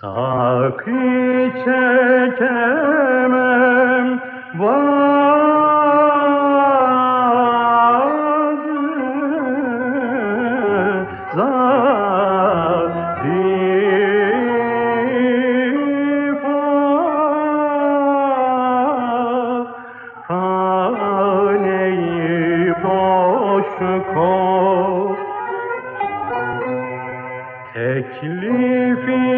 Sakı çekemem vazı zarif haneyi boş kor teklifim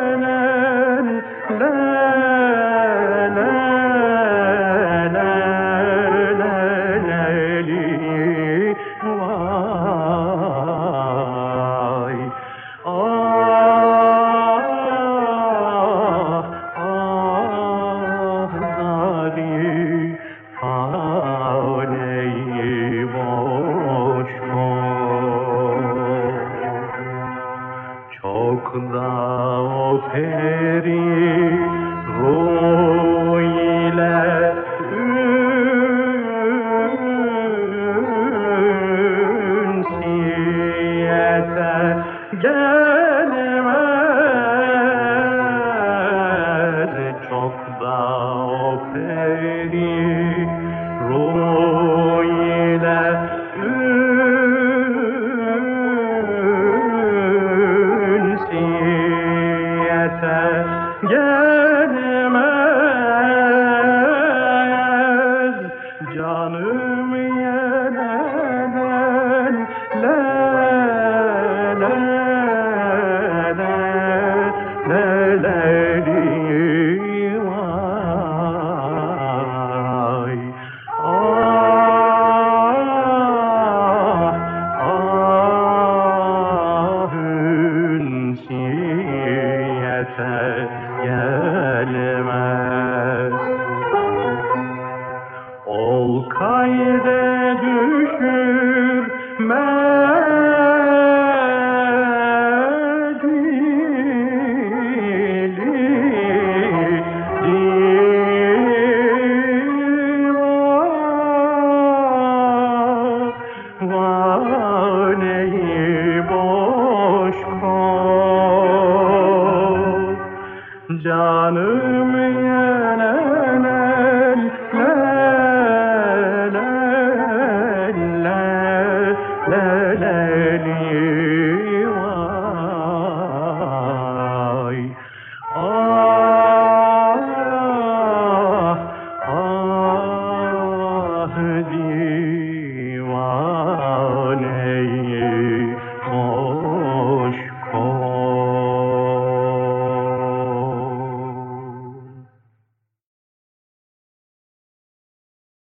Çok da o peri ruh Roma. halde düşür. bedeli